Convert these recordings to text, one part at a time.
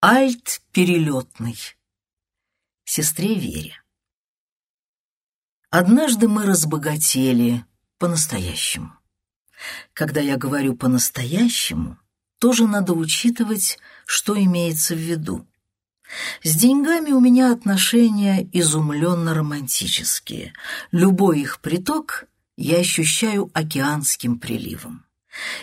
Альт перелетный. Сестре Вере. Однажды мы разбогатели по-настоящему. Когда я говорю «по-настоящему», тоже надо учитывать, что имеется в виду. С деньгами у меня отношения изумленно-романтические. Любой их приток я ощущаю океанским приливом.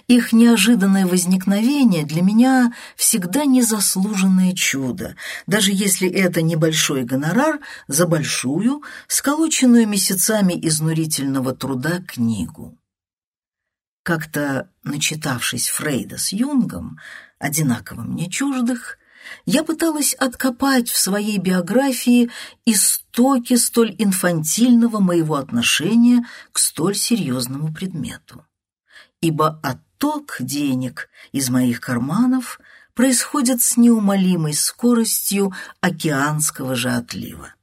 Их неожиданное возникновение для меня всегда незаслуженное чудо, даже если это небольшой гонорар за большую, сколоченную месяцами изнурительного труда книгу. Как-то, начитавшись Фрейда с Юнгом, одинаково мне чуждых, я пыталась откопать в своей биографии истоки столь инфантильного моего отношения к столь серьезному предмету ибо отток денег из моих карманов происходит с неумолимой скоростью океанского же отлива.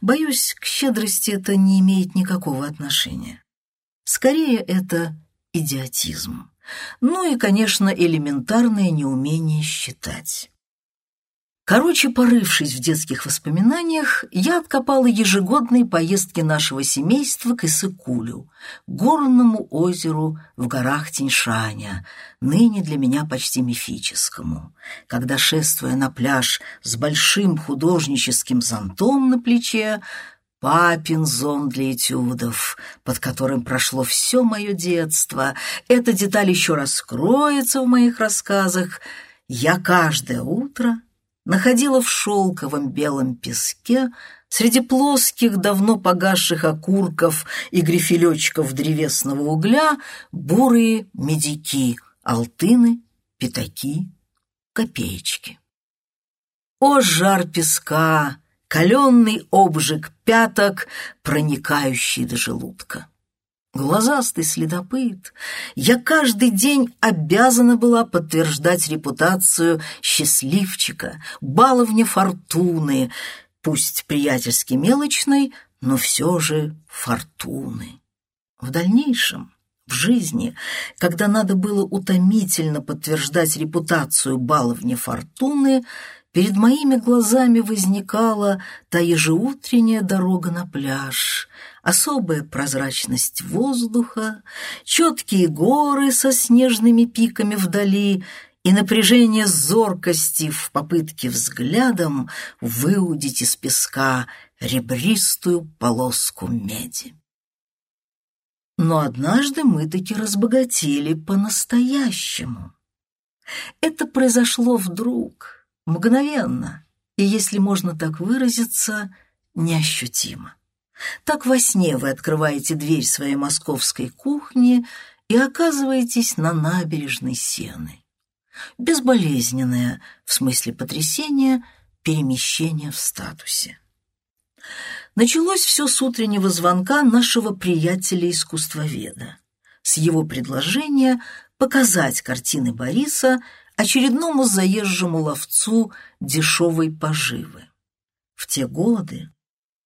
Боюсь, к щедрости это не имеет никакого отношения. Скорее, это идиотизм. Ну и, конечно, элементарное неумение считать. Короче, порывшись в детских воспоминаниях, я откопала ежегодные поездки нашего семейства к Исыкулю, горному озеру в горах Тиньшаня, ныне для меня почти мифическому, когда, шествуя на пляж с большим художническим зонтом на плече, папин зонт для этюдов, под которым прошло все мое детство, эта деталь еще раскроется в моих рассказах, я каждое утро находила в шелковом белом песке среди плоских, давно погасших окурков и грифелечков древесного угля бурые медики, алтыны, пятаки, копеечки. О, жар песка, каленный обжиг пяток, проникающий до желудка! Глазастый следопыт, я каждый день обязана была подтверждать репутацию счастливчика, баловня фортуны, пусть приятельски мелочной, но все же фортуны. В дальнейшем, в жизни, когда надо было утомительно подтверждать репутацию баловни фортуны, перед моими глазами возникала та ежеутренняя дорога на пляж — особая прозрачность воздуха, четкие горы со снежными пиками вдали и напряжение зоркости в попытке взглядом выудить из песка ребристую полоску меди. Но однажды мы таки разбогатели по-настоящему. Это произошло вдруг, мгновенно, и, если можно так выразиться, неощутимо. Так во сне вы открываете дверь своей московской кухни и оказываетесь на набережной Сены. Безболезненное, в смысле потрясения, перемещение в статусе. Началось все с утреннего звонка нашего приятеля-искусствоведа, с его предложения показать картины Бориса очередному заезжему ловцу дешевой поживы. В те годы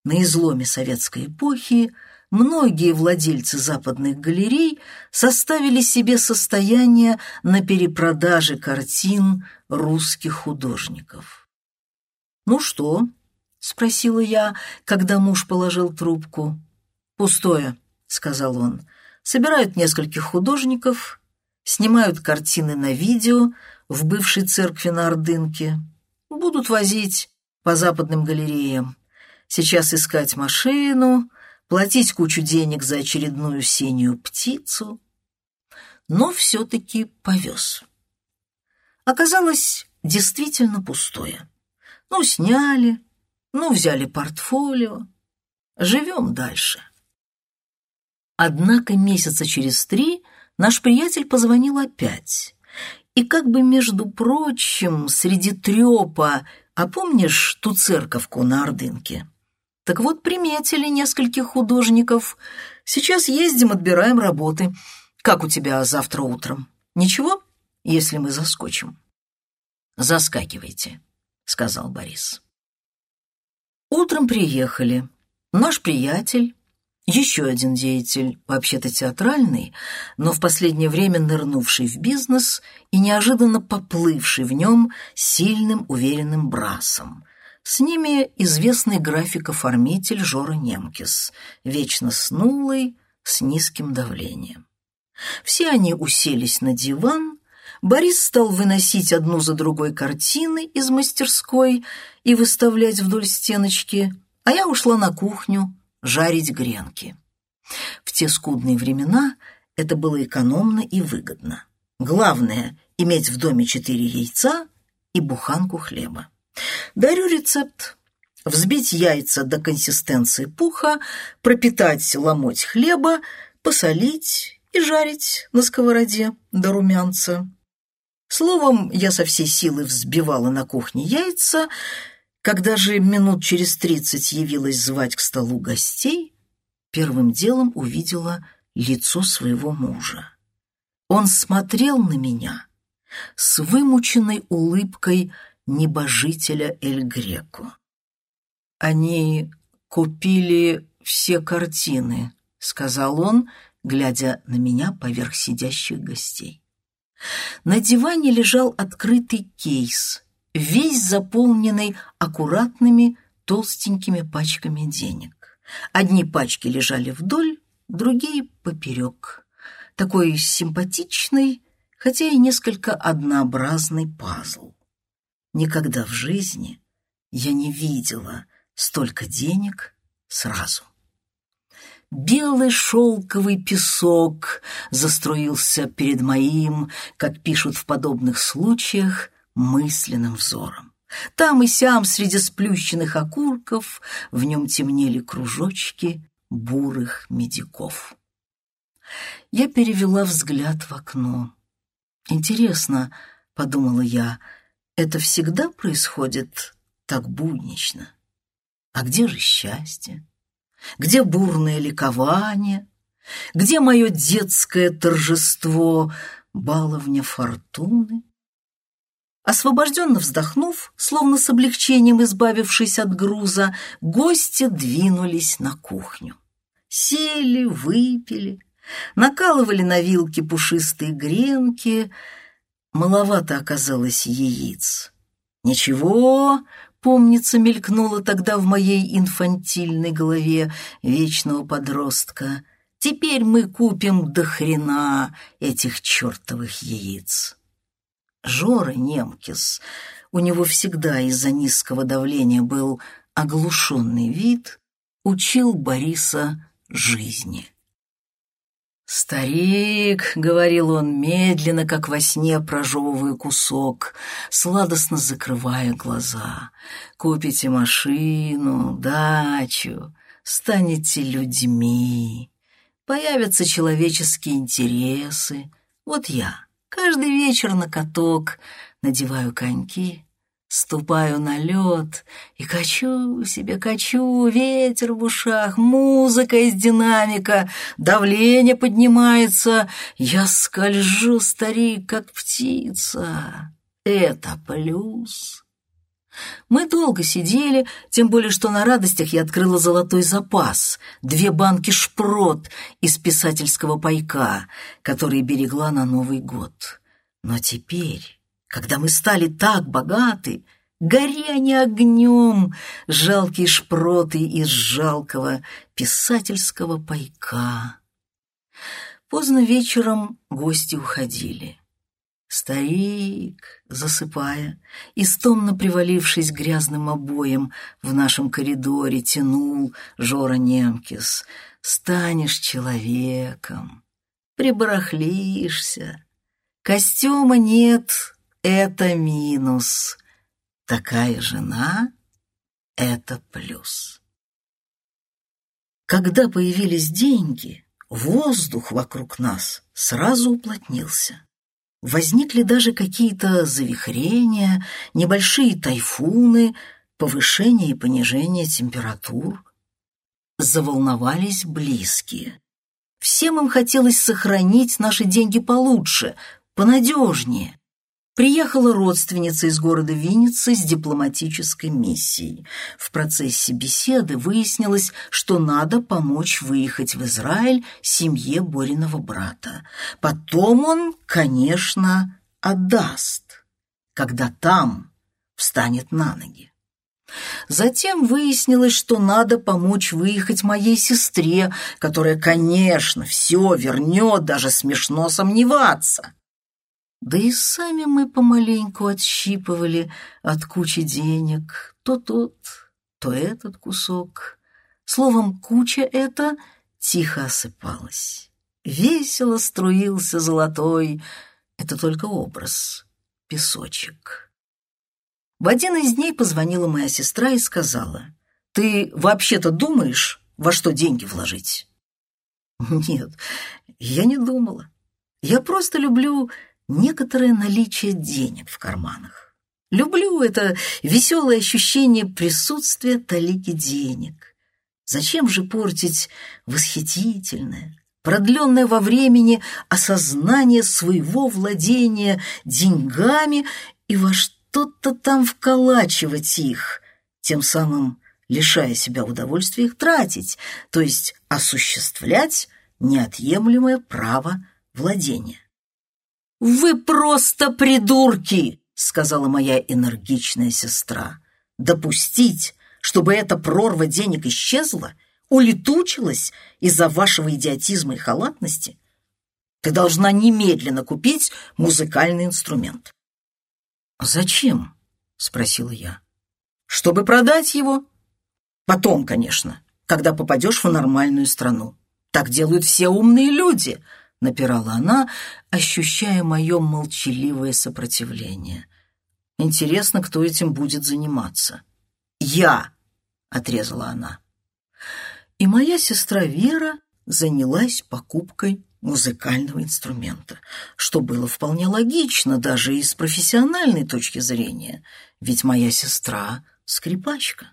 на изломе советской эпохи многие владельцы западных галерей составили себе состояние на перепродаже картин русских художников. «Ну что?» — спросила я, когда муж положил трубку. «Пустое», — сказал он. «Собирают нескольких художников, снимают картины на видео в бывшей церкви на Ордынке, будут возить по западным галереям. Сейчас искать машину, платить кучу денег за очередную синюю птицу. Но все-таки повез. Оказалось, действительно пустое. Ну, сняли, ну, взяли портфолио. Живем дальше. Однако месяца через три наш приятель позвонил опять. И как бы, между прочим, среди трепа, а помнишь ту церковку на Ордынке? Так вот, приметили нескольких художников. Сейчас ездим, отбираем работы. Как у тебя завтра утром? Ничего, если мы заскочим? Заскакивайте, сказал Борис. Утром приехали. Наш приятель, Еще один деятель, вообще-то театральный, но в последнее время нырнувший в бизнес и неожиданно поплывший в нем сильным уверенным брасом. С ними известный график-оформитель Жора Немкис, вечно снулый, с низким давлением. Все они уселись на диван, Борис стал выносить одну за другой картины из мастерской и выставлять вдоль стеночки, а я ушла на кухню жарить гренки. В те скудные времена это было экономно и выгодно. Главное — иметь в доме четыре яйца и буханку хлеба. Дарю рецепт. Взбить яйца до консистенции пуха, пропитать ломоть хлеба, посолить и жарить на сковороде до румянца. Словом, я со всей силы взбивала на кухне яйца, когда же минут через тридцать явилась звать к столу гостей, первым делом увидела лицо своего мужа. Он смотрел на меня с вымученной улыбкой небожителя Эль Греко. «Они купили все картины», — сказал он, глядя на меня поверх сидящих гостей. На диване лежал открытый кейс, весь заполненный аккуратными толстенькими пачками денег. Одни пачки лежали вдоль, другие — поперек. Такой симпатичный, хотя и несколько однообразный пазл. Никогда в жизни я не видела столько денег сразу. Белый шелковый песок заструился перед моим, как пишут в подобных случаях, мысленным взором. Там и сям среди сплющенных окурков в нем темнели кружочки бурых медиков. Я перевела взгляд в окно. «Интересно», — подумала я, — «это всегда происходит так буднично? А где же счастье?» Где бурное ликование? Где мое детское торжество, баловня фортуны? Освобожденно вздохнув, словно с облегчением избавившись от груза, гости двинулись на кухню. Сели, выпили, накалывали на вилки пушистые гренки. Маловато оказалось яиц. Ничего, помнится, мелькнуло тогда в моей инфантильной голове вечного подростка. Теперь мы купим до хрена этих чертовых яиц. Жора Немкис, у него всегда из-за низкого давления был оглушенный вид, учил Бориса жизни. «Старик», — говорил он медленно, как во сне прожевывая кусок, сладостно закрывая глаза, — «купите машину, дачу, станете людьми, появятся человеческие интересы. Вот я. Каждый вечер на каток надеваю коньки, Ступаю на лед и качу себе, качу, ветер в ушах, музыка из динамика, давление поднимается, я скольжу, старик, как птица. Это плюс. Мы долго сидели, тем более, что на радостях я открыла золотой запас, две банки шпрот из писательского пайка, которые берегла на Новый год. Но теперь когда мы стали так богаты, гори они огнем, жалкие шпроты из жалкого писательского пайка. Поздно вечером гости уходили. Старик, засыпая, истомно привалившись грязным обоем в нашем коридоре, тянул Жора Немкис. «Станешь человеком, прибарахлишься, костюма нет, это минус. Такая жена — это плюс. Когда появились деньги, воздух вокруг нас сразу уплотнился. Возникли даже какие-то завихрения, небольшие тайфуны, повышение и понижение температур. Заволновались близкие. Всем им хотелось сохранить наши деньги получше, понадежнее. Приехала родственница из города Винницы с дипломатической миссией. В процессе беседы выяснилось, что надо помочь выехать в Израиль семье Бориного брата. Потом он, конечно, отдаст, когда там встанет на ноги. Затем выяснилось, что надо помочь выехать моей сестре, которая, конечно, все вернет, даже смешно сомневаться. Да и сами мы помаленьку отщипывали от кучи денег то тот, то этот кусок. Словом, куча эта тихо осыпалась. Весело струился золотой, это только образ, песочек. В один из дней позвонила моя сестра и сказала, «Ты вообще-то думаешь, во что деньги вложить?» «Нет, я не думала. Я просто люблю некоторое наличие денег в карманах. Люблю это веселое ощущение присутствия талики денег. Зачем же портить восхитительное, продленное во времени осознание своего владения деньгами и во что-то там вколачивать их, тем самым лишая себя удовольствия их тратить, то есть осуществлять неотъемлемое право владения. «Вы просто придурки!» — сказала моя энергичная сестра. «Допустить, чтобы эта прорва денег исчезла, улетучилась из-за вашего идиотизма и халатности? Ты должна немедленно купить музыкальный инструмент». «Зачем?» — спросила я. «Чтобы продать его. Потом, конечно, когда попадешь в нормальную страну. Так делают все умные люди», — напирала она, ощущая мое молчаливое сопротивление. «Интересно, кто этим будет заниматься?» «Я!» — отрезала она. И моя сестра Вера занялась покупкой музыкального инструмента, что было вполне логично даже и с профессиональной точки зрения, ведь моя сестра — скрипачка.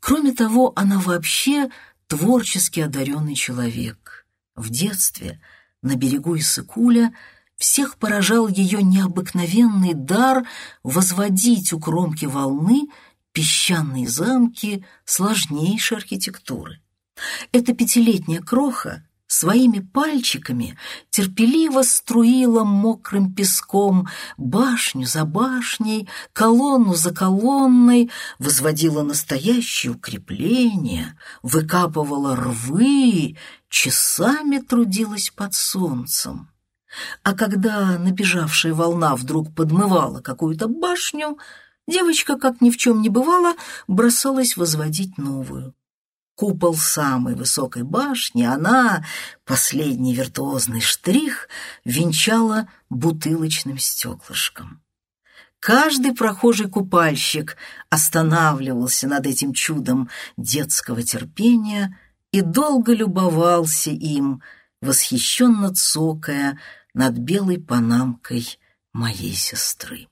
Кроме того, она вообще творчески одаренный человек. В детстве — на берегу Иссыкуля всех поражал ее необыкновенный дар возводить у кромки волны песчаные замки сложнейшей архитектуры. Эта пятилетняя кроха своими пальчиками терпеливо струила мокрым песком башню за башней, колонну за колонной, возводила настоящие укрепления, выкапывала рвы, часами трудилась под солнцем. А когда набежавшая волна вдруг подмывала какую-то башню, девочка, как ни в чем не бывало, бросалась возводить новую купол самой высокой башни, она, последний виртуозный штрих, венчала бутылочным стеклышком. Каждый прохожий купальщик останавливался над этим чудом детского терпения и долго любовался им, восхищенно цокая над белой панамкой моей сестры.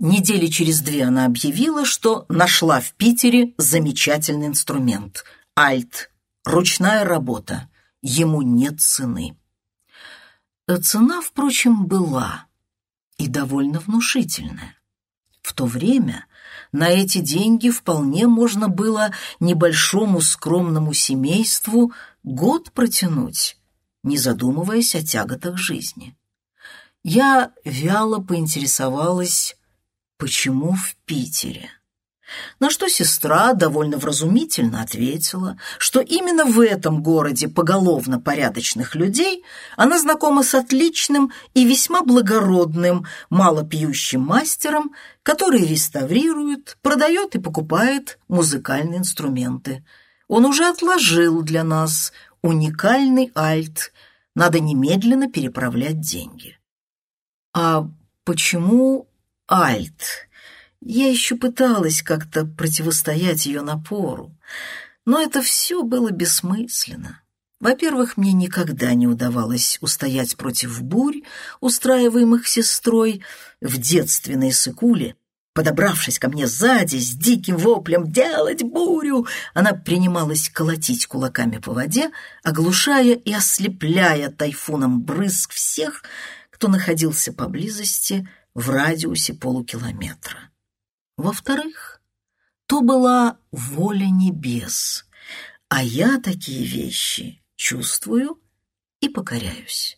Недели через две она объявила, что нашла в Питере замечательный инструмент — альт, ручная работа, ему нет цены. Цена, впрочем, была и довольно внушительная. В то время на эти деньги вполне можно было небольшому скромному семейству год протянуть, не задумываясь о тяготах жизни. Я вяло поинтересовалась, почему в Питере. На что сестра довольно вразумительно ответила, что именно в этом городе поголовно порядочных людей она знакома с отличным и весьма благородным малопьющим мастером, который реставрирует, продает и покупает музыкальные инструменты. Он уже отложил для нас уникальный альт, надо немедленно переправлять деньги. А почему альт. Я еще пыталась как-то противостоять ее напору, но это все было бессмысленно. Во-первых, мне никогда не удавалось устоять против бурь, устраиваемых сестрой в детстве на Исыкуле. Подобравшись ко мне сзади с диким воплем «делать бурю», она принималась колотить кулаками по воде, оглушая и ослепляя тайфуном брызг всех, кто находился поблизости в радиусе полукилометра. Во-вторых, то была воля небес, а я такие вещи чувствую и покоряюсь.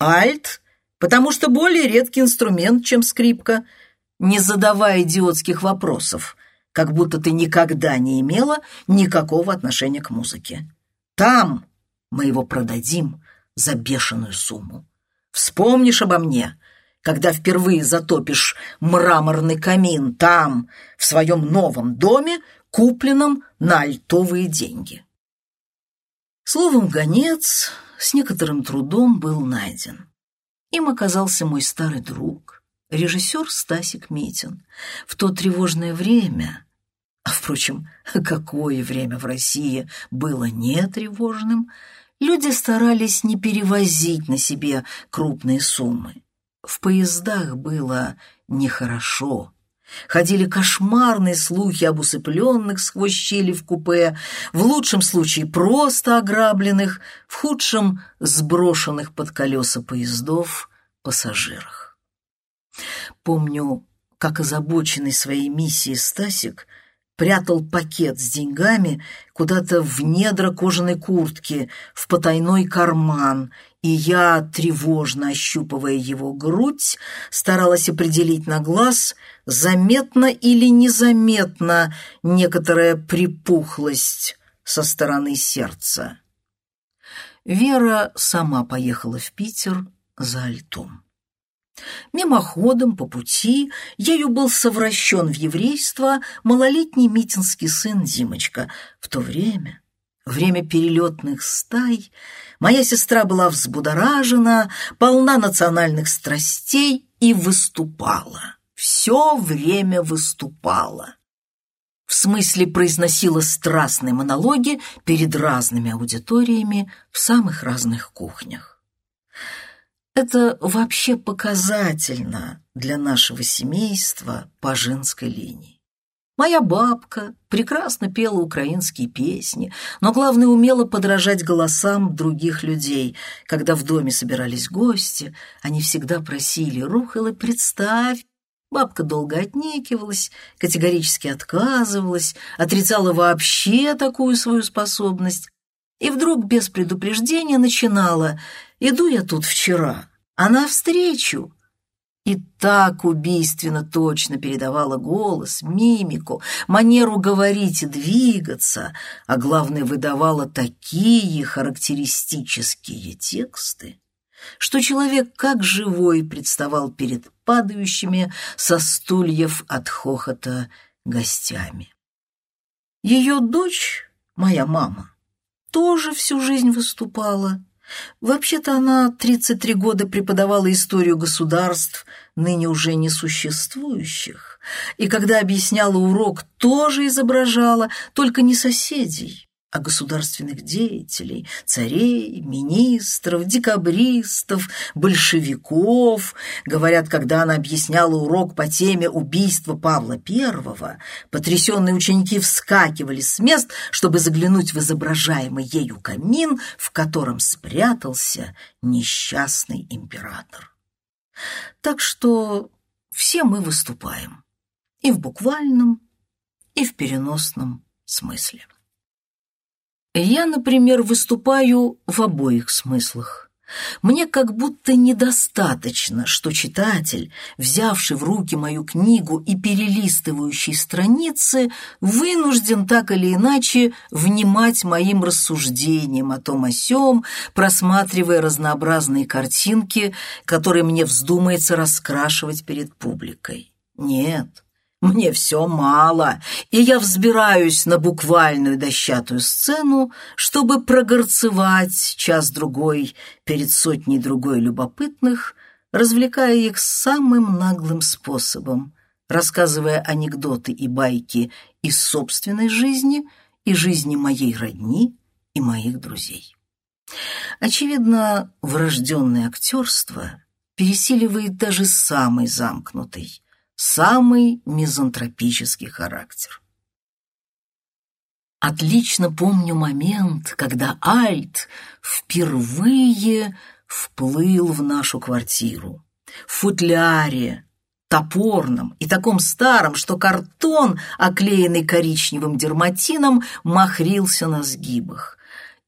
Альт, потому что более редкий инструмент, чем скрипка. Не задавай идиотских вопросов, как будто ты никогда не имела никакого отношения к музыке. Там мы его продадим за бешеную сумму. Вспомнишь обо мне, когда впервые затопишь мраморный камин там, в своем новом доме, купленном на альтовые деньги. Словом, гонец с некоторым трудом был найден. Им оказался мой старый друг, режиссер Стасик Митин. В то тревожное время, а, впрочем, какое время в России было не тревожным, люди старались не перевозить на себе крупные суммы. В поездах было нехорошо. Ходили кошмарные слухи об усыпленных сквозь щели в купе, в лучшем случае просто ограбленных, в худшем — сброшенных под колеса поездов пассажирах. Помню, как озабоченный своей миссией Стасик прятал пакет с деньгами куда-то в недра кожаной куртки, в потайной карман, и я, тревожно ощупывая его грудь, старалась определить на глаз, заметно или незаметно некоторая припухлость со стороны сердца. Вера сама поехала в Питер за альтом. Мимоходом, по пути, ею был совращен в еврейство малолетний митинский сын Димочка. В то время, время перелетных стай, моя сестра была взбудоражена, полна национальных страстей и выступала. Все время выступала. В смысле произносила страстные монологи перед разными аудиториями в самых разных кухнях. Это вообще показательно для нашего семейства по женской линии. Моя бабка прекрасно пела украинские песни, но, главное, умела подражать голосам других людей. Когда в доме собирались гости, они всегда просили «Рухала, представь!» Бабка долго отнекивалась, категорически отказывалась, отрицала вообще такую свою способность. И вдруг без предупреждения начинала Иду я тут вчера, а навстречу. И так убийственно точно передавала голос, мимику, манеру говорить и двигаться, а главное, выдавала такие характеристические тексты, что человек как живой представал перед падающими со стульев от хохота гостями. Ее дочь, моя мама, тоже всю жизнь выступала, Вообще-то она 33 года преподавала историю государств, ныне уже несуществующих, и когда объясняла урок, тоже изображала, только не соседей, о государственных деятелей, царей, министров, декабристов, большевиков. Говорят, когда она объясняла урок по теме убийства Павла I, потрясенные ученики вскакивали с мест, чтобы заглянуть в изображаемый ею камин, в котором спрятался несчастный император. Так что все мы выступаем и в буквальном, и в переносном смысле. Я, например, выступаю в обоих смыслах. Мне как будто недостаточно, что читатель, взявший в руки мою книгу и перелистывающий страницы, вынужден так или иначе внимать моим рассуждениям о том о сём, просматривая разнообразные картинки, которые мне вздумается раскрашивать перед публикой. Нет, мне все мало, и я взбираюсь на буквальную дощатую сцену, чтобы прогорцевать час-другой перед сотней другой любопытных, развлекая их самым наглым способом, рассказывая анекдоты и байки из собственной жизни и жизни моей родни и моих друзей. Очевидно, врожденное актерство пересиливает даже самый замкнутый, самый мизантропический характер. Отлично помню момент, когда Альт впервые вплыл в нашу квартиру. В футляре, топорном и таком старом, что картон, оклеенный коричневым дерматином, махрился на сгибах.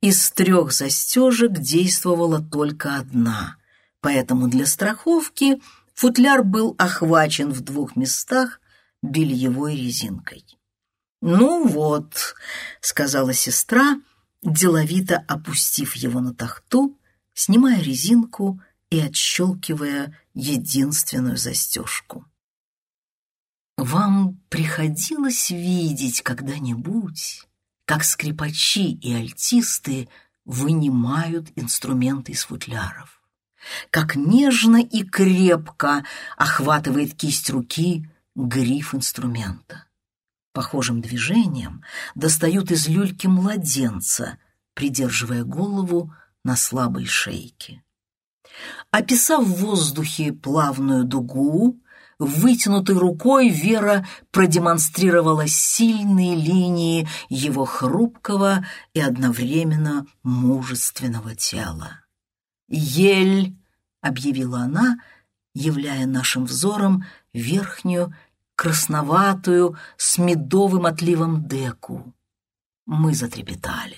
Из трех застежек действовала только одна, поэтому для страховки футляр был охвачен в двух местах бельевой резинкой. «Ну вот», — сказала сестра, деловито опустив его на тахту, снимая резинку и отщелкивая единственную застежку. Вам приходилось видеть когда-нибудь, как скрипачи и альтисты вынимают инструменты из футляров, как нежно и крепко охватывает кисть руки гриф инструмента. Похожим движением достают из люльки младенца, придерживая голову на слабой шейке. Описав в воздухе плавную дугу, вытянутой рукой Вера продемонстрировала сильные линии его хрупкого и одновременно мужественного тела. «Ель!» — объявила она, являя нашим взором верхнюю красноватую с медовым отливом деку. Мы затрепетали.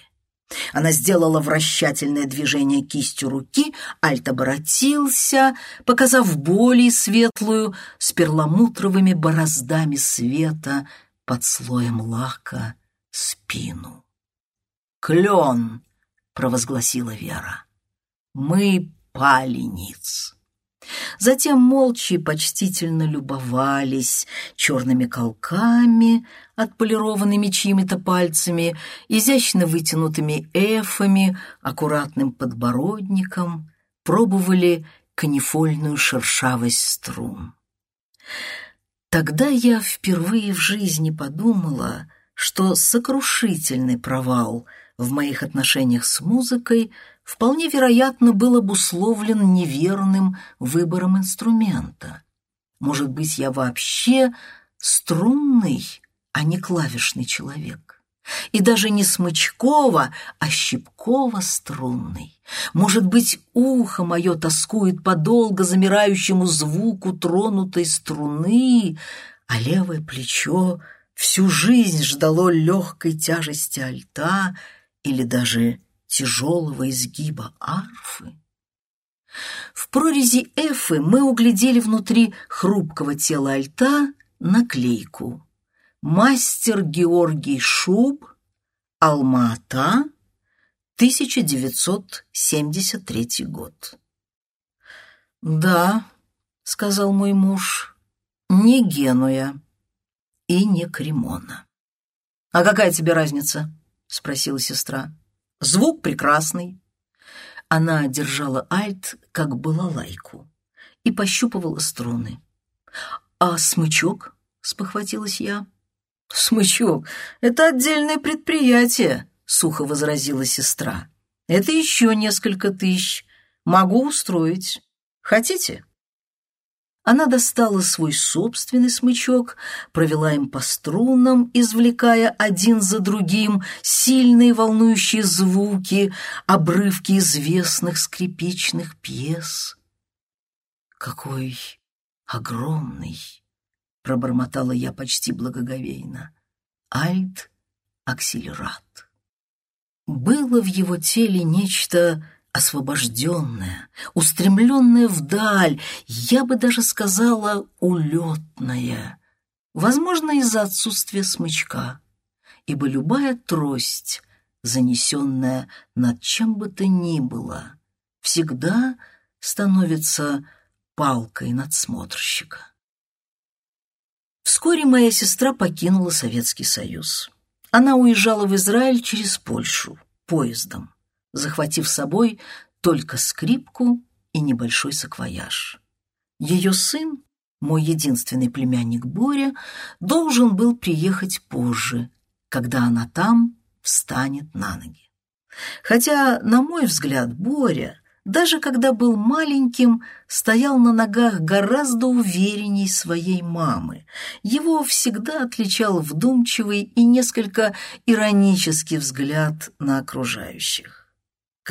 Она сделала вращательное движение кистью руки, Альт оборотился, показав более светлую, с перламутровыми бороздами света под слоем лака спину. «Клен!» — провозгласила Вера. «Мы пали ниц». Затем молча и почтительно любовались черными колками, отполированными чьими-то пальцами, изящно вытянутыми эфами, аккуратным подбородником, пробовали канифольную шершавость струн. Тогда я впервые в жизни подумала, что сокрушительный провал в моих отношениях с музыкой вполне вероятно был обусловлен неверным выбором инструмента. Может быть, я вообще струнный, а не клавишный человек. И даже не смычково, а щипково-струнный. Может быть, ухо мое тоскует по долго замирающему звуку тронутой струны, а левое плечо всю жизнь ждало легкой тяжести альта или даже тяжелого изгиба арфы. В прорези эфы мы углядели внутри хрупкого тела альта наклейку «Мастер Георгий Шуб, Алма-Ата, 1973 год». «Да», — сказал мой муж, — «не Генуя и не Кремона». «А какая тебе разница?» — спросила сестра. Звук прекрасный. Она держала альт, как балалайку, и пощупывала струны. «А смычок?» — спохватилась я. «Смычок — это отдельное предприятие», — сухо возразила сестра. «Это еще несколько тысяч. Могу устроить. Хотите?» Она достала свой собственный смычок, провела им по струнам, извлекая один за другим сильные волнующие звуки, обрывки известных скрипичных пьес. «Какой огромный!» — пробормотала я почти благоговейно. «Альт — акселерат». Было в его теле нечто освобожденная, устремленная вдаль, я бы даже сказала, улетная. Возможно, из-за отсутствия смычка, ибо любая трость, занесенная над чем бы то ни было, всегда становится палкой надсмотрщика. Вскоре моя сестра покинула Советский Союз. Она уезжала в Израиль через Польшу, поездом захватив с собой только скрипку и небольшой саквояж. Ее сын, мой единственный племянник Боря, должен был приехать позже, когда она там встанет на ноги. Хотя, на мой взгляд, Боря, даже когда был маленьким, стоял на ногах гораздо уверенней своей мамы. Его всегда отличал вдумчивый и несколько иронический взгляд на окружающих.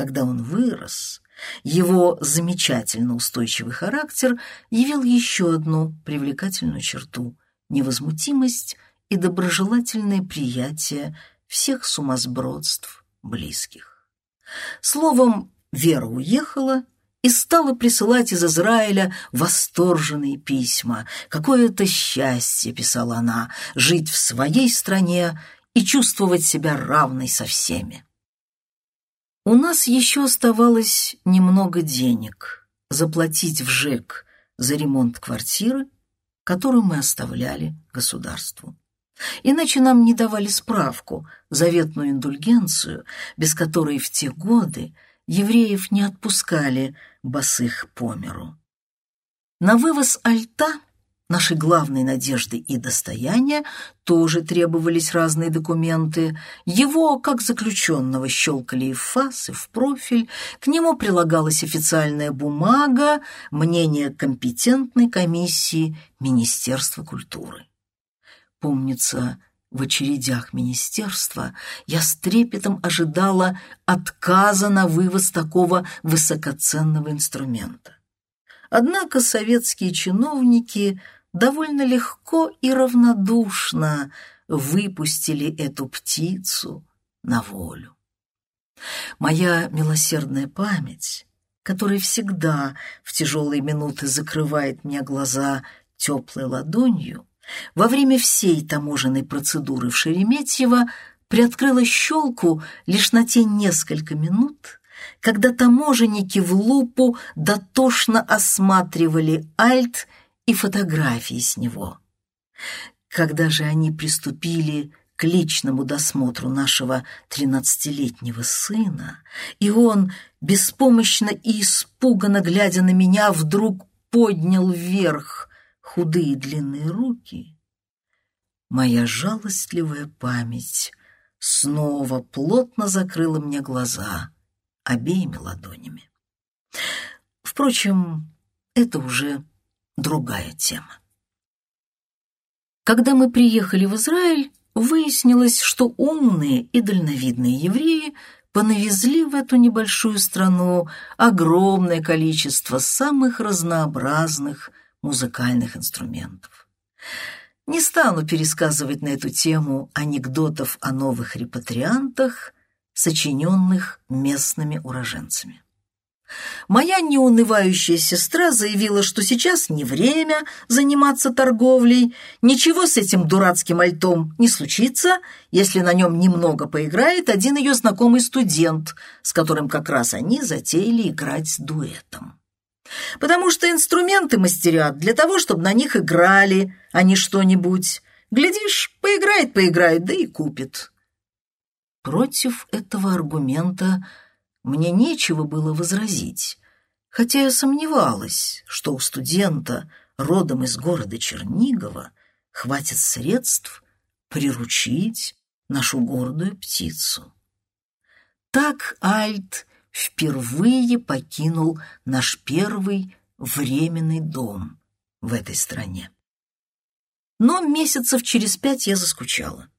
Когда он вырос, Его замечательно устойчивый характер явил еще одну привлекательную черту – невозмутимость и доброжелательное приятие всех сумасбродств близких. Словом, Вера уехала и стала присылать из Израиля восторженные письма. «Какое-то счастье», — писала она, — «жить в своей стране и чувствовать себя равной со всеми». У нас еще оставалось немного денег заплатить в ЖЭК за ремонт квартиры, которую мы оставляли государству. Иначе нам не давали справку, заветную индульгенцию, без которой в те годы евреев не отпускали босых по миру. На вывоз альта, нашей главной надежды и достояния, тоже требовались разные документы. Его, как заключенного, щелкали и в фас, и в профиль. К нему прилагалась официальная бумага, мнение компетентной комиссии Министерства культуры. Помнится, в очередях министерства я с трепетом ожидала отказа на вывоз такого высокоценного инструмента. Однако советские чиновники довольно легко и равнодушно выпустили эту птицу на волю. Моя милосердная память, которая всегда в тяжелые минуты закрывает мне глаза теплой ладонью, во время всей таможенной процедуры в Шереметьево приоткрыла щелку лишь на те несколько минут, когда таможенники в лупу дотошно осматривали альт и фотографии с него. Когда же они приступили к личному досмотру нашего тринадцатилетнего сына, и он, беспомощно и испуганно глядя на меня, вдруг поднял вверх худые длинные руки, моя жалостливая память снова плотно закрыла мне глаза обеими ладонями. Впрочем, это уже другая тема. Когда мы приехали в Израиль, выяснилось, что умные и дальновидные евреи понавезли в эту небольшую страну огромное количество самых разнообразных музыкальных инструментов. Не стану пересказывать на эту тему анекдотов о новых репатриантах, сочиненных местными уроженцами. Моя неунывающая сестра заявила, что сейчас не время заниматься торговлей, ничего с этим дурацким альтом не случится, если на нем немного поиграет один ее знакомый студент, с которым как раз они затеяли играть с дуэтом потому что инструменты мастерят для того, чтобы на них играли, а не что-нибудь. Глядишь, поиграет-поиграет, да и купит. Против этого аргумента мне нечего было возразить, хотя я сомневалась, что у студента, родом из города Чернигова, хватит средств приручить нашу гордую птицу. Так Альт впервые покинул наш первый временный дом в этой стране. Но месяцев через пять я заскучала.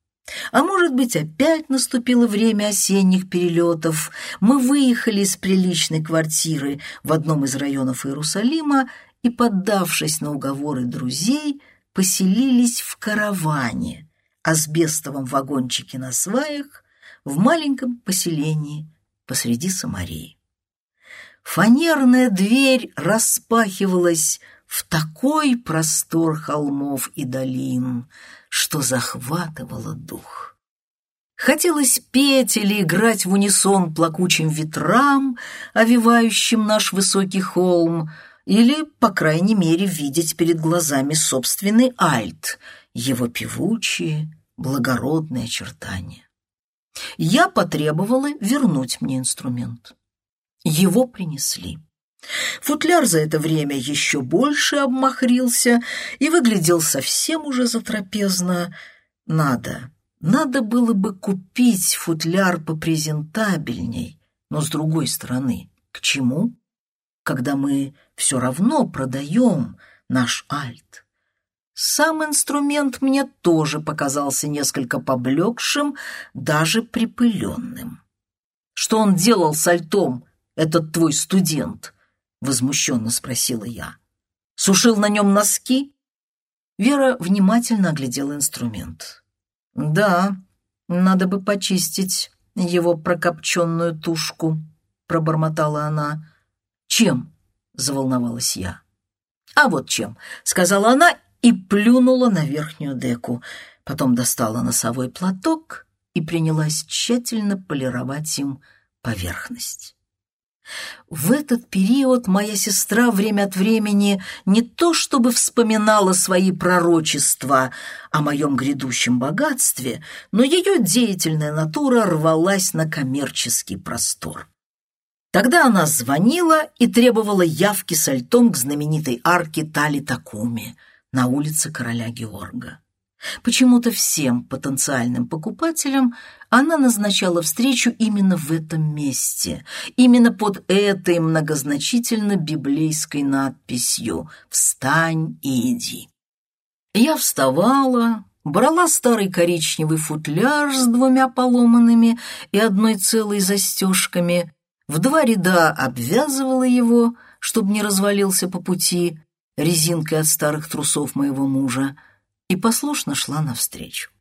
А может быть, опять наступило время осенних перелетов. Мы выехали из приличной квартиры в одном из районов Иерусалима и, поддавшись на уговоры друзей, поселились в караване, асбестовом вагончике на сваях, в маленьком поселении посреди Самарии. Фанерная дверь распахивалась в такой простор холмов и долин, что захватывало дух. Хотелось петь или играть в унисон плакучим ветрам, овивающим наш высокий холм, или, по крайней мере, видеть перед глазами собственный альт, его певучие, благородные очертания. Я потребовала вернуть мне инструмент. Его принесли. Футляр за это время еще больше обмахрился и выглядел совсем уже затрапезно. Надо, надо было бы купить футляр попрезентабельней, но с другой стороны, к чему? Когда мы все равно продаем наш альт. Сам инструмент мне тоже показался несколько поблекшим, даже припыленным. Что он делал с альтом этот твой студент?» — возмущенно спросила я. «Сушил на нем носки?» Вера внимательно оглядела инструмент. «Да, надо бы почистить его прокопченную тушку», — пробормотала она. «Чем?» — заволновалась я. «А вот чем», — сказала она и плюнула на верхнюю деку. Потом достала носовой платок и принялась тщательно полировать им поверхность. В этот период моя сестра время от времени не то чтобы вспоминала свои пророчества о моем грядущем богатстве, но ее деятельная натура рвалась на коммерческий простор. Тогда она звонила и требовала явки с альтом к знаменитой арке Тали Такуми на улице короля Георга. Почему-то всем потенциальным покупателям она назначала встречу именно в этом месте, именно под этой многозначительно библейской надписью «Встань и иди». Я вставала, брала старый коричневый футляр с двумя поломанными и одной целой застежками, в два ряда обвязывала его, чтобы не развалился по пути, резинкой от старых трусов моего мужа, и послушно шла навстречу.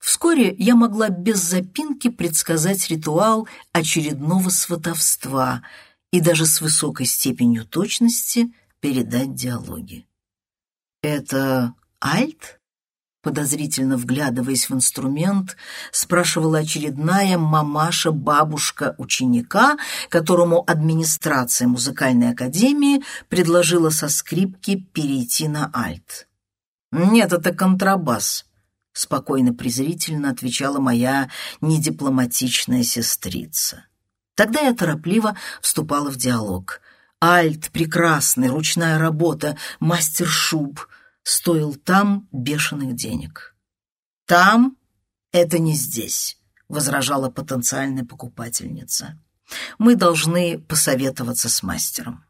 Вскоре я могла без запинки предсказать ритуал очередного сватовства и даже с высокой степенью точности передать диалоги. «Это альт?» Подозрительно вглядываясь в инструмент, спрашивала очередная мамаша-бабушка ученика, которому администрация музыкальной академии предложила со скрипки перейти на альт. «Нет, это контрабас», — спокойно-презрительно отвечала моя недипломатичная сестрица. Тогда я торопливо вступала в диалог. «Альт, прекрасный, ручная работа, мастер шуб, стоил там бешеных денег». «Там? Это не здесь», — возражала потенциальная покупательница. «Мы должны посоветоваться с мастером».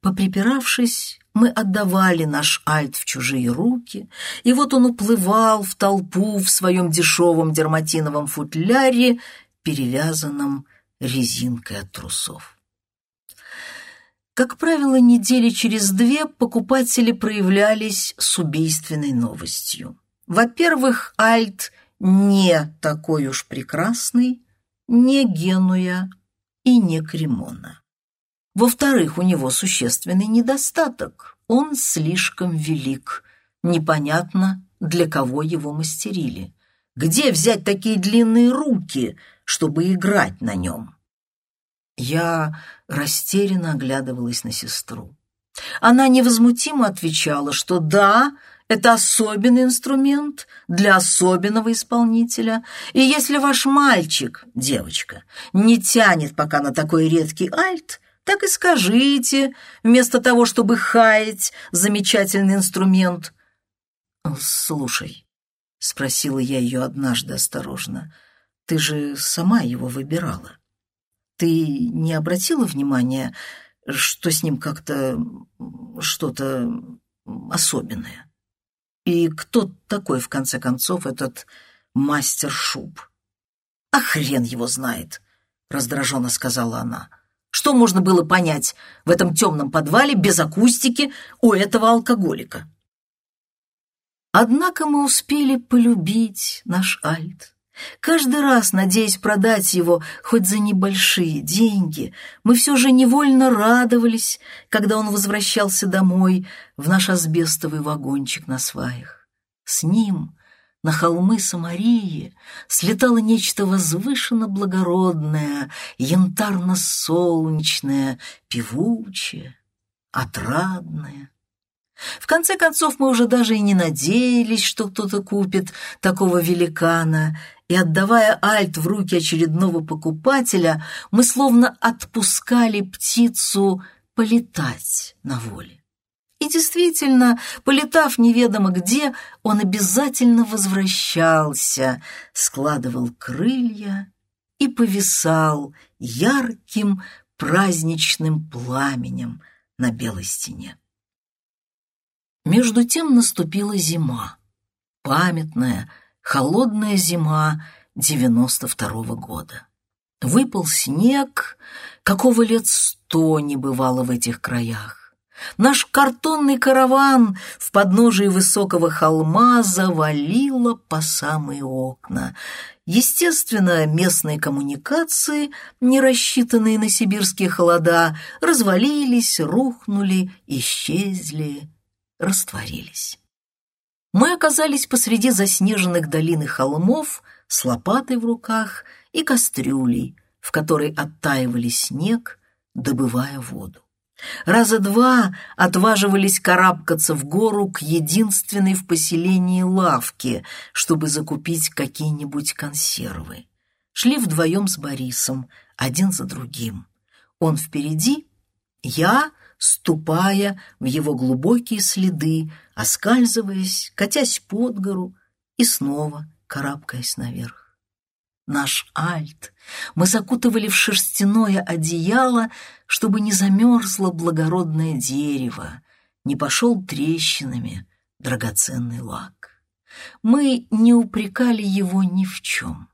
Поприпиравшись, мы отдавали наш альт в чужие руки, и вот он уплывал в толпу в своем дешевом дерматиновом футляре, перевязанном резинкой от трусов. Как правило, недели через две покупатели проявлялись с убийственной новостью. Во-первых, альт не такой уж прекрасный, не Генуя и не Кремона. Во-вторых, у него существенный недостаток. Он слишком велик. Непонятно, для кого его мастерили. Где взять такие длинные руки, чтобы играть на нем? Я растерянно оглядывалась на сестру. Она невозмутимо отвечала, что да, это особенный инструмент для особенного исполнителя, и если ваш мальчик, девочка, не тянет пока на такой редкий альт, так и скажите, вместо того, чтобы хаять замечательный инструмент. «Слушай», — спросила я ее однажды осторожно, — «ты же сама его выбирала. Ты не обратила внимания, что с ним как-то что-то особенное? И кто такой, в конце концов, этот мастер шуб?» «А хрен его знает», — раздраженно сказала она. Что можно было понять в этом темном подвале без акустики у этого алкоголика? Однако мы успели полюбить наш альт. Каждый раз, надеясь продать его хоть за небольшие деньги, мы все же невольно радовались, когда он возвращался домой в наш асбестовый вагончик на сваях. С ним на холмы Самарии слетало нечто возвышенно-благородное, янтарно-солнечное, певучее, отрадное. В конце концов, мы уже даже и не надеялись, что кто-то купит такого великана, и, отдавая альт в руки очередного покупателя, мы словно отпускали птицу полетать на воле. И действительно, полетав неведомо где, он обязательно возвращался, складывал крылья и повисал ярким праздничным пламенем на белой стене. Между тем наступила зима, памятная, холодная зима девяносто второго года. Выпал снег, какого лет сто не бывало в этих краях. Наш картонный караван в подножии высокого холма завалило по самые окна. Естественно, местные коммуникации, не рассчитанные на сибирские холода, развалились, рухнули, исчезли, растворились. Мы оказались посреди заснеженных долин и холмов с лопатой в руках и кастрюлей, в которой оттаивали снег, добывая воду. Раза два отваживались карабкаться в гору к единственной в поселении лавке, чтобы закупить какие-нибудь консервы. Шли вдвоем с Борисом, один за другим. Он впереди, я, ступая в его глубокие следы, оскальзываясь, катясь под гору и снова карабкаясь наверх наш альт, мы закутывали в шерстяное одеяло, чтобы не замерзло благородное дерево, не пошел трещинами драгоценный лак. Мы не упрекали его ни в чем.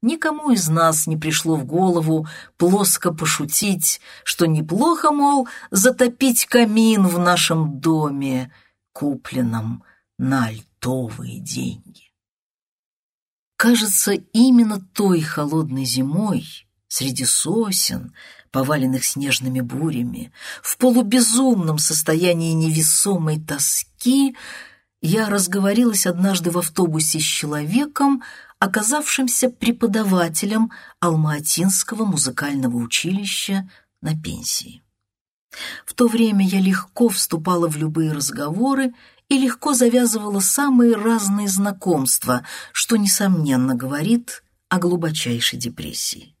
Никому из нас не пришло в голову плоско пошутить, что неплохо, мол, затопить камин в нашем доме, купленном на альтовые деньги. Кажется, именно той холодной зимой, среди сосен, поваленных снежными бурями, в полубезумном состоянии невесомой тоски, я разговорилась однажды в автобусе с человеком, оказавшимся преподавателем Алма-Атинского музыкального училища на пенсии. В то время я легко вступала в любые разговоры и легко завязывала самые разные знакомства, что, несомненно, говорит о глубочайшей депрессии.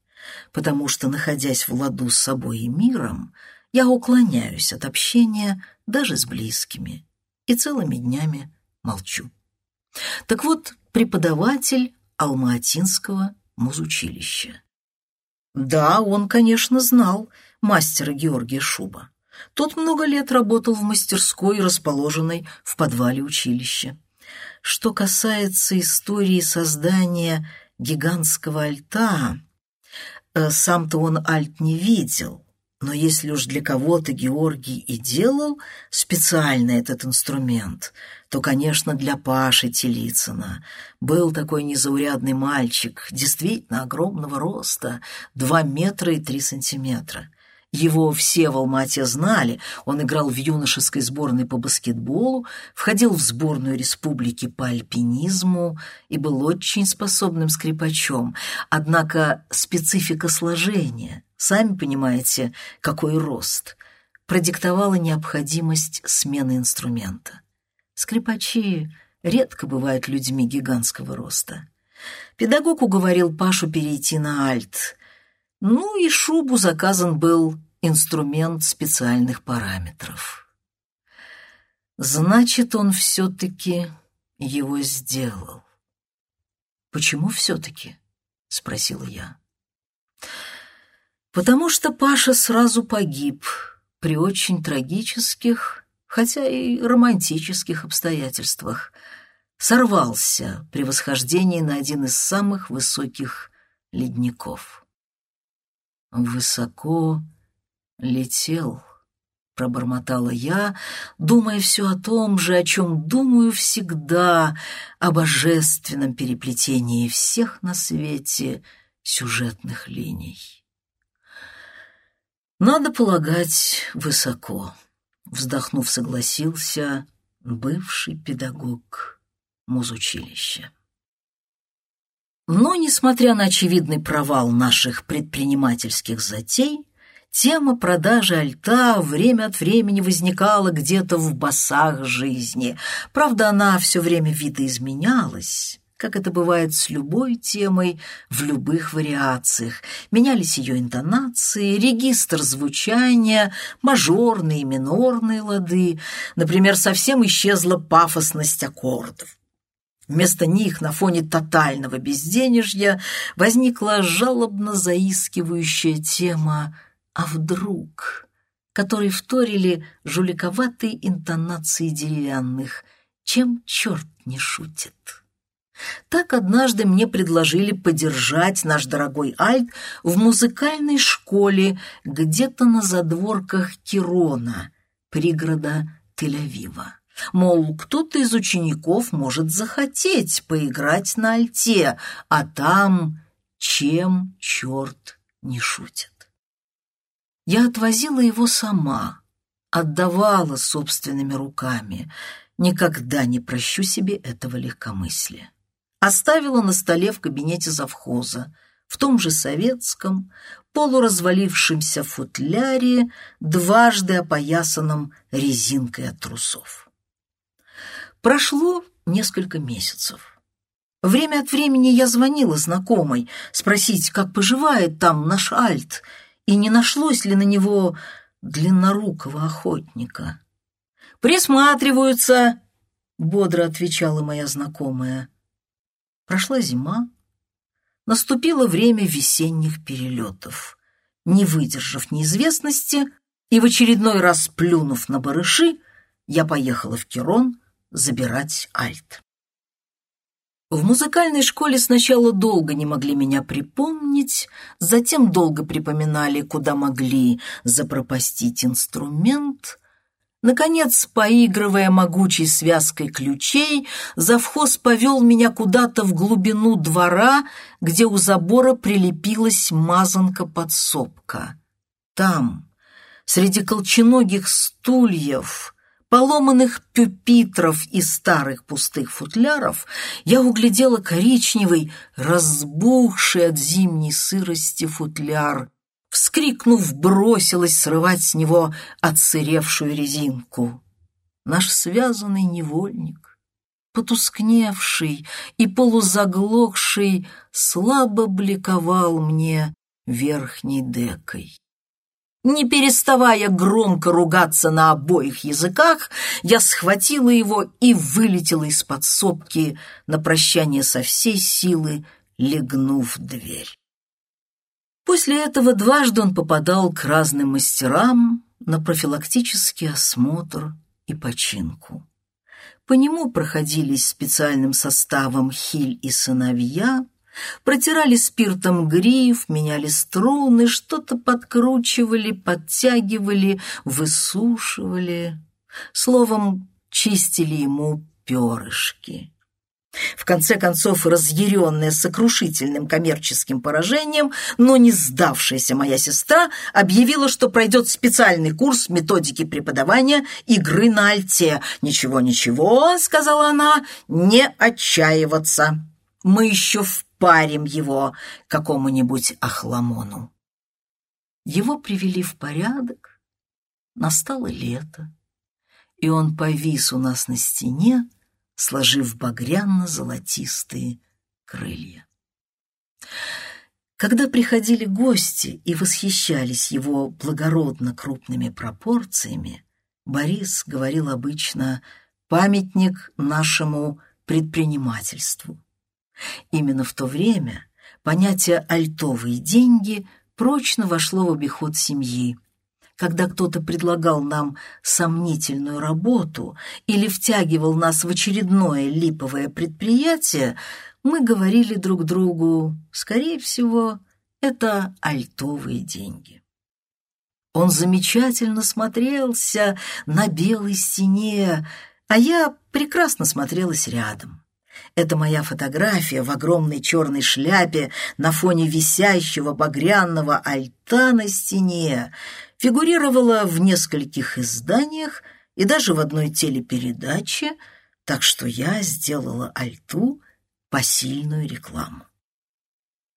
Потому что, находясь в ладу с собой и миром, я уклоняюсь от общения даже с близкими и целыми днями молчу. Так вот, преподаватель Алма-Атинского музучилища. Да, он, конечно, знал мастера Георгия Шуба. Тот много лет работал в мастерской, расположенной в подвале училища. Что касается истории создания гигантского альта, э, сам-то он альт не видел, но если уж для кого-то Георгий и делал специально этот инструмент, то, конечно, для Паши Телицына. Был такой незаурядный мальчик, действительно огромного роста, два метра и три сантиметра. Его все в Алмате знали, он играл в юношеской сборной по баскетболу, входил в сборную республики по альпинизму и был очень способным скрипачом. Однако специфика сложения, сами понимаете, какой рост, продиктовала необходимость смены инструмента. Скрипачи редко бывают людьми гигантского роста. Педагог уговорил Пашу перейти на альт — ну и шубу заказан был инструмент специальных параметров. Значит, он все-таки его сделал. «Почему все-таки?» — спросила я. «Потому что Паша сразу погиб при очень трагических, хотя и романтических обстоятельствах. Сорвался при восхождении на один из самых высоких ледников». «Высоко летел», — пробормотала я, думая все о том же, о чем думаю всегда, о божественном переплетении всех на свете сюжетных линий. «Надо полагать, высоко», — вздохнув, согласился бывший педагог музучилища. Но, несмотря на очевидный провал наших предпринимательских затей, тема продажи альта время от времени возникала где-то в басах жизни. Правда, она все время видоизменялась, как это бывает с любой темой в любых вариациях. Менялись ее интонации, регистр звучания, мажорные и минорные лады. Например, совсем исчезла пафосность аккордов. Вместо них на фоне тотального безденежья возникла жалобно заискивающая тема «А вдруг?», которой вторили жуликоватые интонации деревянных «Чем черт не шутит?». Так однажды мне предложили подержать наш дорогой альт в музыкальной школе где-то на задворках Кирона, пригорода Тель-Авива. Мол, кто-то из учеников может захотеть поиграть на альте, а там чем черт не шутит. Я отвозила его сама, отдавала собственными руками. Никогда не прощу себе этого легкомыслия. Оставила на столе в кабинете завхоза, в том же советском, полуразвалившемся футляре, дважды опоясанном резинкой от трусов. Прошло несколько месяцев. Время от времени я звонила знакомой, спросить, как поживает там наш Альт, и не нашлось ли на него длиннорукого охотника. «Присматриваются», — бодро отвечала моя знакомая. Прошла зима, наступило время весенних перелетов. Не выдержав неизвестности и в очередной раз плюнув на барыши, я поехала в Керон забирать альт. В музыкальной школе сначала долго не могли меня припомнить, затем долго припоминали, куда могли запропастить инструмент. Наконец, поигрывая могучей связкой ключей, завхоз повел меня куда-то в глубину двора, где у забора прилепилась мазанка-подсобка. Там, среди колченогих стульев, поломанных пюпитров и старых пустых футляров я углядела коричневый, разбухший от зимней сырости футляр. Вскрикнув, бросилась срывать с него отсыревшую резинку. Наш связанный невольник, потускневший и полузаглохший, слабо бликовал мне верхней декой. Не переставая громко ругаться на обоих языках, я схватила его и вылетела из подсобки на прощание со всей силы, легнув дверь. После этого дважды он попадал к разным мастерам на профилактический осмотр и починку. По нему проходились специальным составом Хиль и сыновья, Протирали спиртом гриф, меняли струны, что-то подкручивали, подтягивали, высушивали. Словом, чистили ему перышки. В конце концов, разъяренная сокрушительным коммерческим поражением, но не сдавшаяся моя сестра объявила, что пройдет специальный курс методики преподавания игры на альте. «Ничего-ничего», — сказала она, — «не отчаиваться. Мы еще в впарим его какому-нибудь охламону. Его привели в порядок, настало лето, и он повис у нас на стене, сложив багряно-золотистые крылья. Когда приходили гости и восхищались его благородно крупными пропорциями, Борис говорил обычно «памятник нашему предпринимательству». Именно в то время понятие «альтовые деньги» прочно вошло в обиход семьи. Когда кто-то предлагал нам сомнительную работу или втягивал нас в очередное липовое предприятие, мы говорили друг другу, скорее всего, это альтовые деньги. Он замечательно смотрелся на белой стене, а я прекрасно смотрелась рядом. Это моя фотография в огромной черной шляпе на фоне висящего багряного альта на стене фигурировала в нескольких изданиях и даже в одной телепередаче, так что я сделала альту посильную рекламу.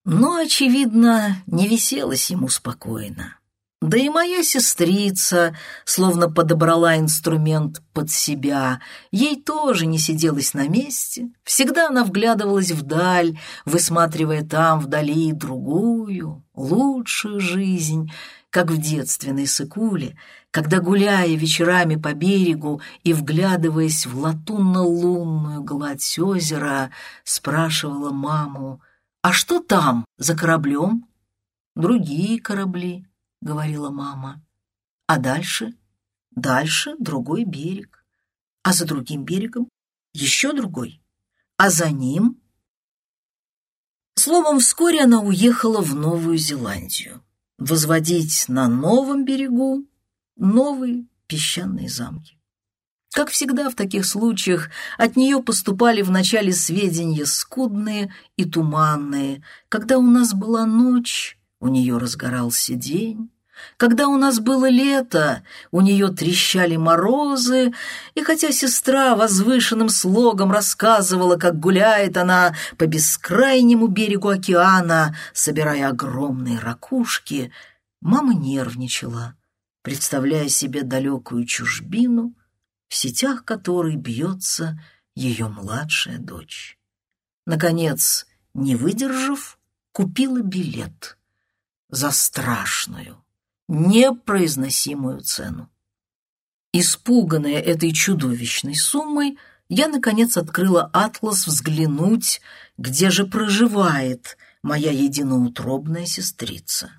Но, очевидно, не виселось ему спокойно. Да и моя сестрица словно подобрала инструмент под себя. Ей тоже не сиделось на месте. Всегда она вглядывалась вдаль, высматривая там вдали другую, лучшую жизнь, как в детстве на Исыкуле, когда, гуляя вечерами по берегу и вглядываясь в латунно-лунную гладь озера, спрашивала маму, «А что там, за кораблем?» «Другие корабли», — говорила мама. А дальше? Дальше другой берег. А за другим берегом еще другой. А за ним Словом, вскоре она уехала в Новую Зеландию, возводить на новом берегу новые песчаные замки. Как всегда в таких случаях, от нее поступали вначале сведения скудные и туманные. Когда у нас была ночь, у нее разгорался день. Когда у нас было лето, у нее трещали морозы, и хотя сестра возвышенным слогом рассказывала, как гуляет она по бескрайнему берегу океана, собирая огромные ракушки, мама нервничала, представляя себе далекую чужбину, в сетях которой бьется ее младшая дочь. Наконец, не выдержав, купила билет за страшную, непроизносимую цену. Испуганная этой чудовищной суммой, я, наконец, открыла атлас взглянуть, где же проживает моя единоутробная сестрица.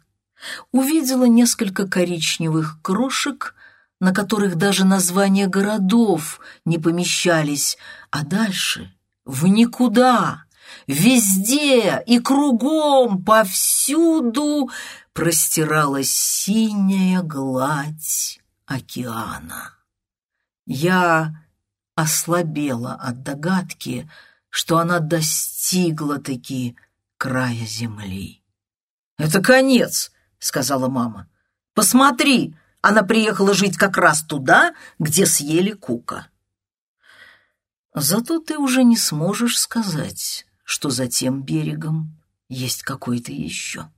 Увидела несколько коричневых крошек, на которых даже названия городов не помещались, а дальше в никуда, везде и кругом, повсюду простиралась синяя гладь океана. Я ослабела от догадки, что она достигла-таки края земли. «Это конец», — сказала мама. «Посмотри, она приехала жить как раз туда, где съели Кука». Зато ты уже не сможешь сказать, что за тем берегом есть какой-то еще.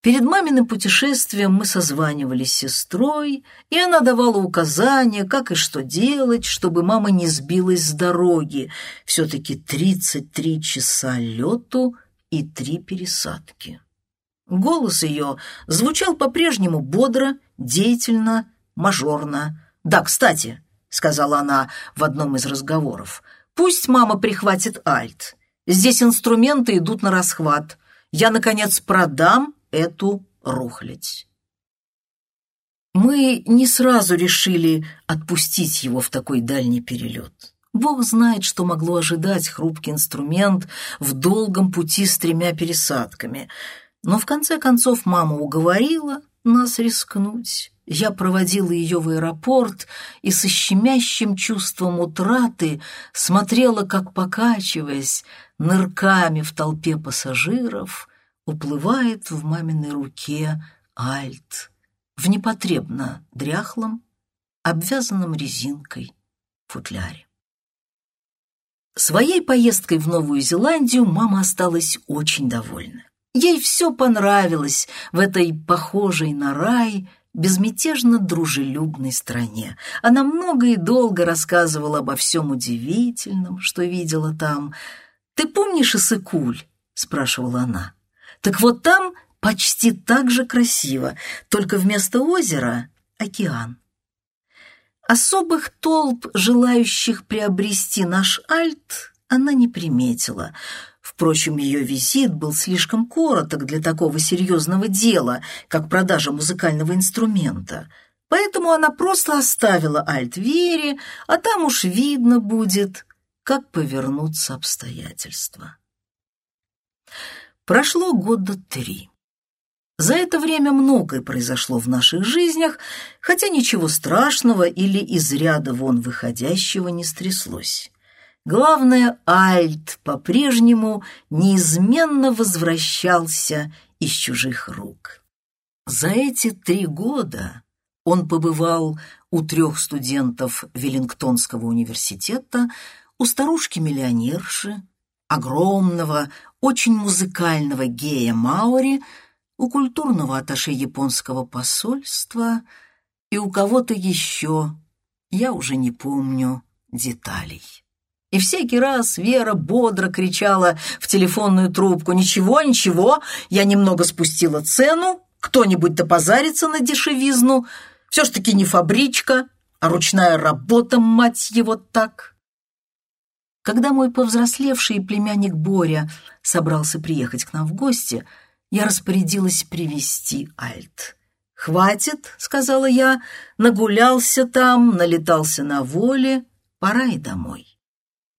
Перед маминым путешествием мы созванивались с сестрой, и она давала указания, как и что делать, чтобы мама не сбилась с дороги. Все-таки 33 часа лету и три пересадки. Голос ее звучал по-прежнему бодро, деятельно, мажорно. «Да, кстати», — сказала она в одном из разговоров, «пусть мама прихватит альт. Здесь инструменты идут на расхват. Я, наконец, продам эту рухлядь. Мы не сразу решили отпустить его в такой дальний перелет. Бог знает, что могло ожидать хрупкий инструмент в долгом пути с тремя пересадками. Но в конце концов мама уговорила нас рискнуть. Я проводила ее в аэропорт и со щемящим чувством утраты смотрела, как, покачиваясь нырками в толпе пассажиров, уплывает в маминой руке альт в непотребно дряхлом, обвязанном резинкой футляре. Своей поездкой в Новую Зеландию мама осталась очень довольна. Ей все понравилось в этой похожей на рай безмятежно дружелюбной стране. Она много и долго рассказывала обо всем удивительном, что видела там. «Ты помнишь Исыкуль?» — спрашивала она. Так вот там почти так же красиво, только вместо озера — океан. Особых толп, желающих приобрести наш альт, она не приметила. Впрочем, ее визит был слишком короток для такого серьезного дела, как продажа музыкального инструмента. Поэтому она просто оставила альт Вере, а там уж видно будет, как повернутся обстоятельства. Прошло года три. За это время многое произошло в наших жизнях, хотя ничего страшного или из ряда вон выходящего не стряслось. Главное, Альт по-прежнему неизменно возвращался из чужих рук. За эти три года он побывал у трех студентов Веллингтонского университета, у старушки-миллионерши, огромного, очень музыкального гея Маори, у культурного атташе японского посольства и у кого-то еще, я уже не помню деталей. И всякий раз Вера бодро кричала в телефонную трубку «Ничего, ничего, я немного спустила цену, кто-нибудь допозарится на дешевизну, все ж таки не фабричка, а ручная работа, мать его, так». Когда мой повзрослевший племянник Боря собрался приехать к нам в гости, я распорядилась привести Альт. «Хватит», — сказала я, — «нагулялся там, налетался на воле, пора и домой».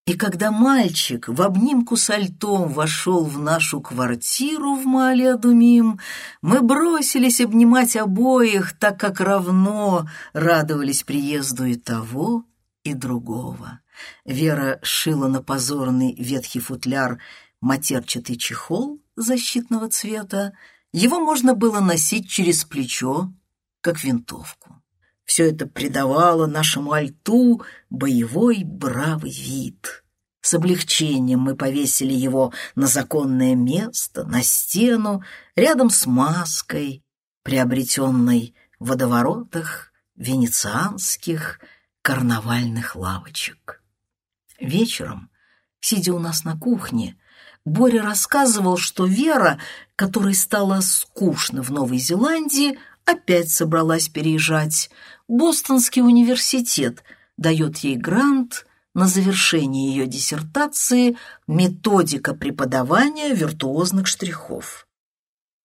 И когда мальчик в обнимку с альтом вошел в нашу квартиру в Малиадумим, мы бросились обнимать обоих, так как равно радовались приезду и того, и другого. Вера шила на позорный ветхий футляр матерчатый чехол защитного цвета. Его можно было носить через плечо, как винтовку. Все это придавало нашему альту боевой бравый вид. С облегчением мы повесили его на законное место, на стену, рядом с маской, приобретенной в водоворотах венецианских карнавальных лавочек. Вечером, сидя у нас на кухне, Боря рассказывал, что Вера, которой стало скучно в Новой Зеландии, опять собралась переезжать. Бостонский университет дает ей грант на завершение ее диссертации «Методика преподавания виртуозных штрихов».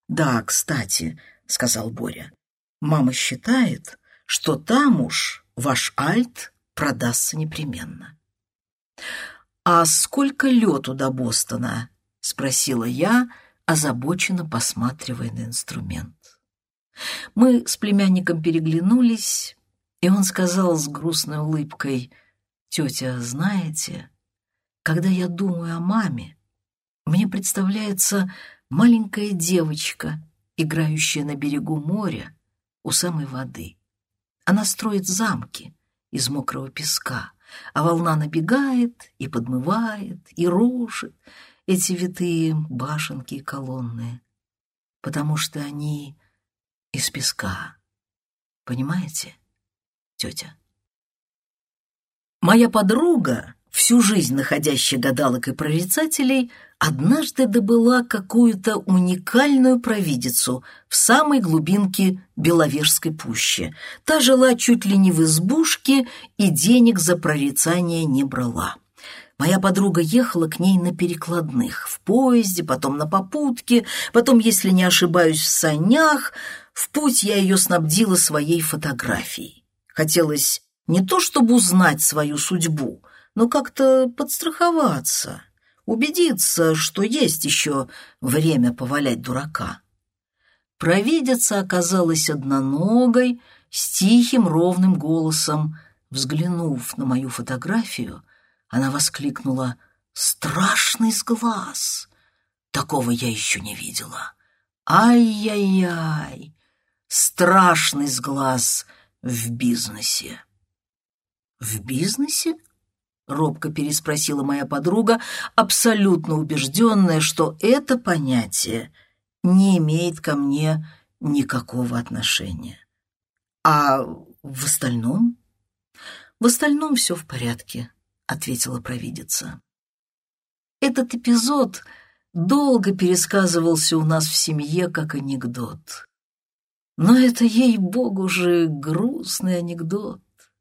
«Да, кстати», — сказал Боря, — «мама считает, что там уж ваш альт продастся непременно». «А сколько лету до Бостона?» — спросила я, озабоченно посматривая на инструмент. Мы с племянником переглянулись, и он сказал с грустной улыбкой, «Тетя, знаете, когда я думаю о маме, мне представляется маленькая девочка, играющая на берегу моря у самой воды. Она строит замки из мокрого песка, а волна набегает и подмывает, и рушит эти витые башенки и колонны, потому что они из песка. Понимаете, тетя? Моя подруга, всю жизнь находящая гадалок и прорицателей, однажды добыла какую-то уникальную провидицу в самой глубинке Беловежской пущи. Та жила чуть ли не в избушке и денег за прорицание не брала. Моя подруга ехала к ней на перекладных, в поезде, потом на попутке, потом, если не ошибаюсь, в санях — в путь я ее снабдила своей фотографией. Хотелось не то чтобы узнать свою судьбу, но как-то подстраховаться, убедиться, что есть еще время повалять дурака. Провидица оказалась одноногой, с тихим ровным голосом. Взглянув на мою фотографию, она воскликнула «Страшный сглаз! Такого я еще не видела! Ай-яй-яй! Страшный сглаз в бизнесе. «В бизнесе?» — робко переспросила моя подруга, абсолютно убежденная, что это понятие не имеет ко мне никакого отношения. «А в остальном?» «В остальном все в порядке», — ответила провидица. Этот эпизод долго пересказывался у нас в семье как анекдот. Но это, ей-богу же, грустный анекдот.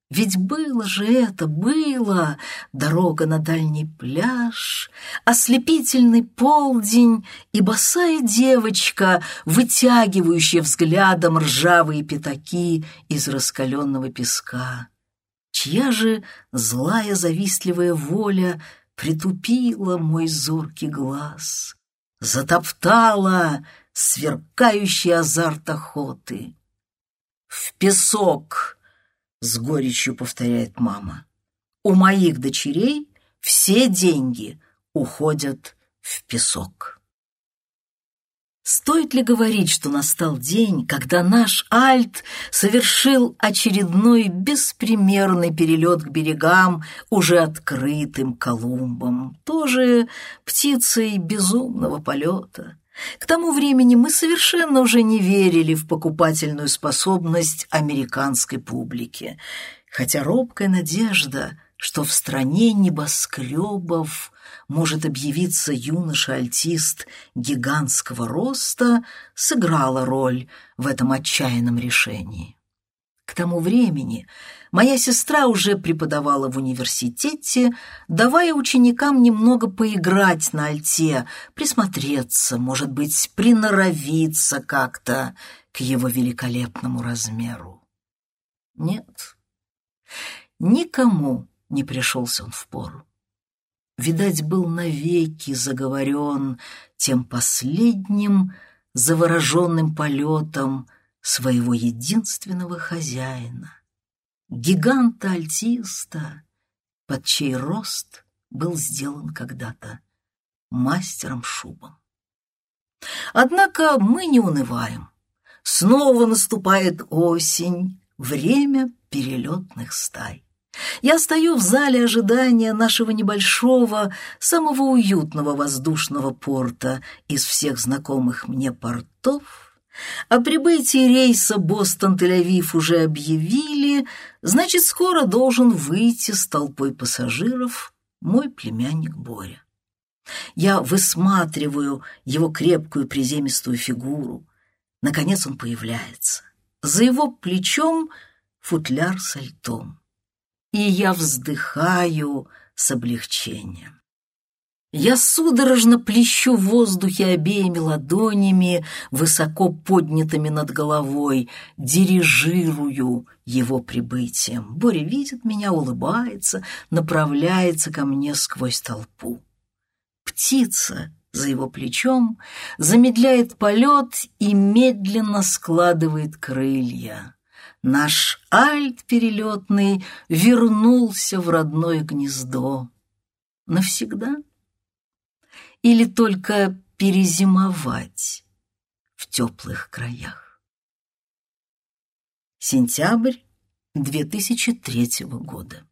Ведь было же это, было дорога на дальний пляж, ослепительный полдень и босая девочка, вытягивающая взглядом ржавые пятаки из раскаленного песка. Чья же злая завистливая воля притупила мой зоркий глаз, затоптала сверкающий азарт охоты. «В песок!» — с горечью повторяет мама. «У моих дочерей все деньги уходят в песок». Стоит ли говорить, что настал день, когда наш Альт совершил очередной беспримерный перелет к берегам, уже открытым Колумбом, тоже птицей безумного полета? К тому времени мы совершенно уже не верили в покупательную способность американской публики, хотя робкая надежда, что в стране небоскребов может объявиться юноша-альтист гигантского роста, сыграла роль в этом отчаянном решении. К тому времени моя сестра уже преподавала в университете, давая ученикам немного поиграть на альте, присмотреться, может быть, приноровиться как-то к его великолепному размеру. Нет, никому не пришелся он в пору. видать, был навеки заговорен тем последним завороженным полетом своего единственного хозяина, гиганта-альтиста, под чей рост был сделан когда-то мастером шубом. Однако мы не унываем. Снова наступает осень, время перелетных стай. Я стою в зале ожидания нашего небольшого, самого уютного воздушного порта из всех знакомых мне портов. О прибытии рейса Бостон-Тель-Авив уже объявили, значит, скоро должен выйти с толпой пассажиров мой племянник Боря. Я высматриваю его крепкую приземистую фигуру. Наконец он появляется. За его плечом футляр с альтом. И я вздыхаю с облегчением. Я судорожно плещу в воздухе обеими ладонями, высоко поднятыми над головой, дирижирую его прибытием. Боря видит меня, улыбается, направляется ко мне сквозь толпу. Птица за его плечом замедляет полет и медленно складывает крылья. Наш альт перелетный вернулся в родное гнездо. Навсегда? Или только перезимовать в теплых краях? Сентябрь 2003 года.